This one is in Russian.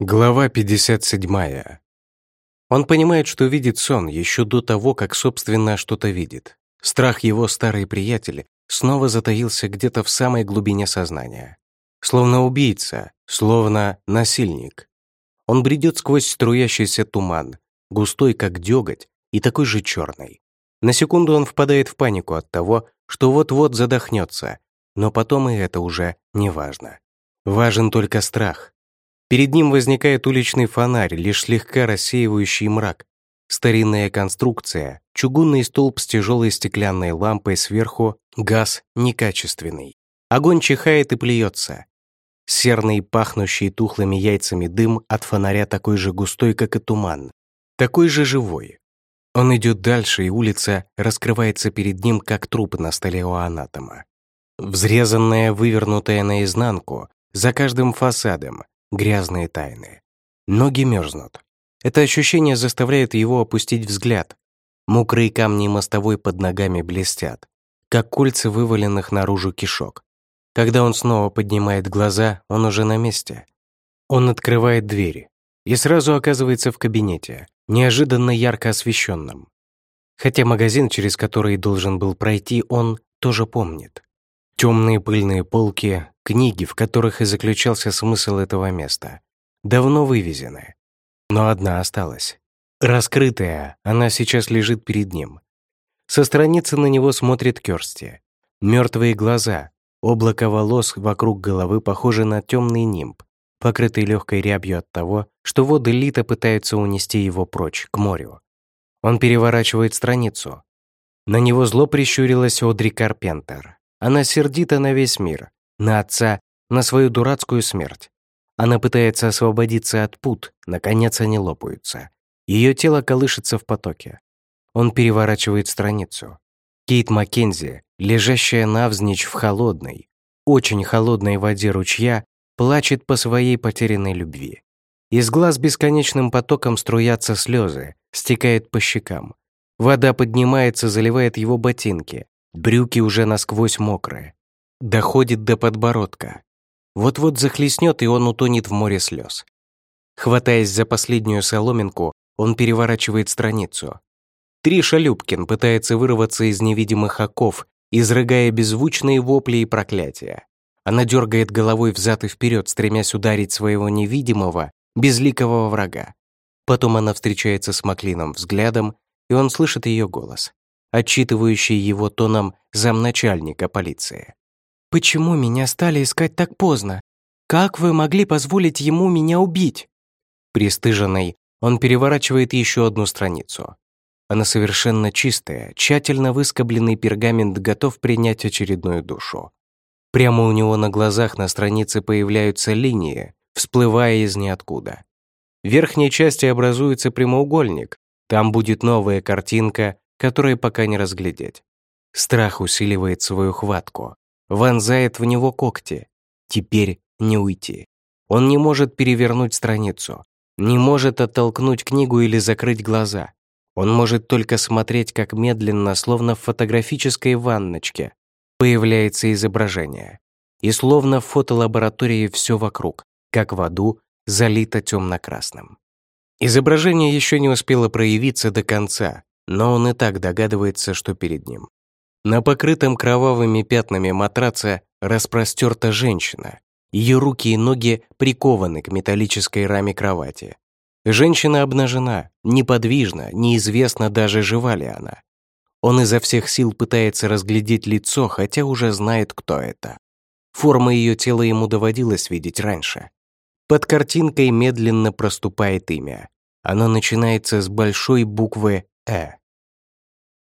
Глава 57. Он понимает, что видит сон еще до того, как собственно что-то видит. Страх его старый приятель снова затаился где-то в самой глубине сознания. Словно убийца, словно насильник. Он бредет сквозь струящийся туман, густой как деготь и такой же черный. На секунду он впадает в панику от того, что вот-вот задохнется, но потом и это уже не важно. Важен только страх, Перед ним возникает уличный фонарь, лишь слегка рассеивающий мрак. Старинная конструкция, чугунный столб с тяжелой стеклянной лампой сверху, газ некачественный. Огонь чихает и плюется. Серный, пахнущий тухлыми яйцами дым от фонаря такой же густой, как и туман. Такой же живой. Он идет дальше, и улица раскрывается перед ним, как труп на столе у анатома. Взрезанная, вывернутая наизнанку, за каждым фасадом, грязные тайны. Ноги мерзнут. Это ощущение заставляет его опустить взгляд. Мокрые камни мостовой под ногами блестят, как кольца вываленных наружу кишок. Когда он снова поднимает глаза, он уже на месте. Он открывает двери и сразу оказывается в кабинете, неожиданно ярко освещенном. Хотя магазин, через который должен был пройти, он тоже помнит. Темные пыльные полки, книги, в которых и заключался смысл этого места, давно вывезены. Но одна осталась. Раскрытая, она сейчас лежит перед ним. Со страницы на него смотрит Кёрсти. Мертвые глаза, облако волос вокруг головы похоже на темный нимб, покрытый легкой рябью от того, что воды Лита пытаются унести его прочь, к морю. Он переворачивает страницу. На него зло прищурилась Одри Карпентер. Она сердита на весь мир, на отца, на свою дурацкую смерть. Она пытается освободиться от пут, наконец они лопаются. Ее тело колышется в потоке. Он переворачивает страницу. Кейт Маккензи, лежащая навзничь в холодной, очень холодной воде ручья, плачет по своей потерянной любви. Из глаз бесконечным потоком струятся слезы, стекает по щекам. Вода поднимается, заливает его ботинки, Брюки уже насквозь мокрые. Доходит до подбородка. Вот-вот захлестнет, и он утонет в море слез. Хватаясь за последнюю соломинку, он переворачивает страницу. Триша Любкин пытается вырваться из невидимых оков, изрыгая беззвучные вопли и проклятия. Она дергает головой взад и вперед, стремясь ударить своего невидимого, безликого врага. Потом она встречается с Маклином взглядом, и он слышит ее голос отчитывающий его тоном замначальника полиции. «Почему меня стали искать так поздно? Как вы могли позволить ему меня убить?» Престыженный, он переворачивает еще одну страницу. Она совершенно чистая, тщательно выскобленный пергамент готов принять очередную душу. Прямо у него на глазах на странице появляются линии, всплывая из ниоткуда. В верхней части образуется прямоугольник, там будет новая картинка, которые пока не разглядеть. Страх усиливает свою хватку, вонзает в него когти. Теперь не уйти. Он не может перевернуть страницу, не может оттолкнуть книгу или закрыть глаза. Он может только смотреть, как медленно, словно в фотографической ванночке, появляется изображение. И словно в фотолаборатории все вокруг, как в аду, залито темно-красным. Изображение еще не успело проявиться до конца, но он и так догадывается, что перед ним. На покрытом кровавыми пятнами матраце распростерта женщина. Ее руки и ноги прикованы к металлической раме кровати. Женщина обнажена, неподвижна, неизвестно даже, жива ли она. Он изо всех сил пытается разглядеть лицо, хотя уже знает, кто это. Форма ее тела ему доводилось видеть раньше. Под картинкой медленно проступает имя. Оно начинается с большой буквы «Э».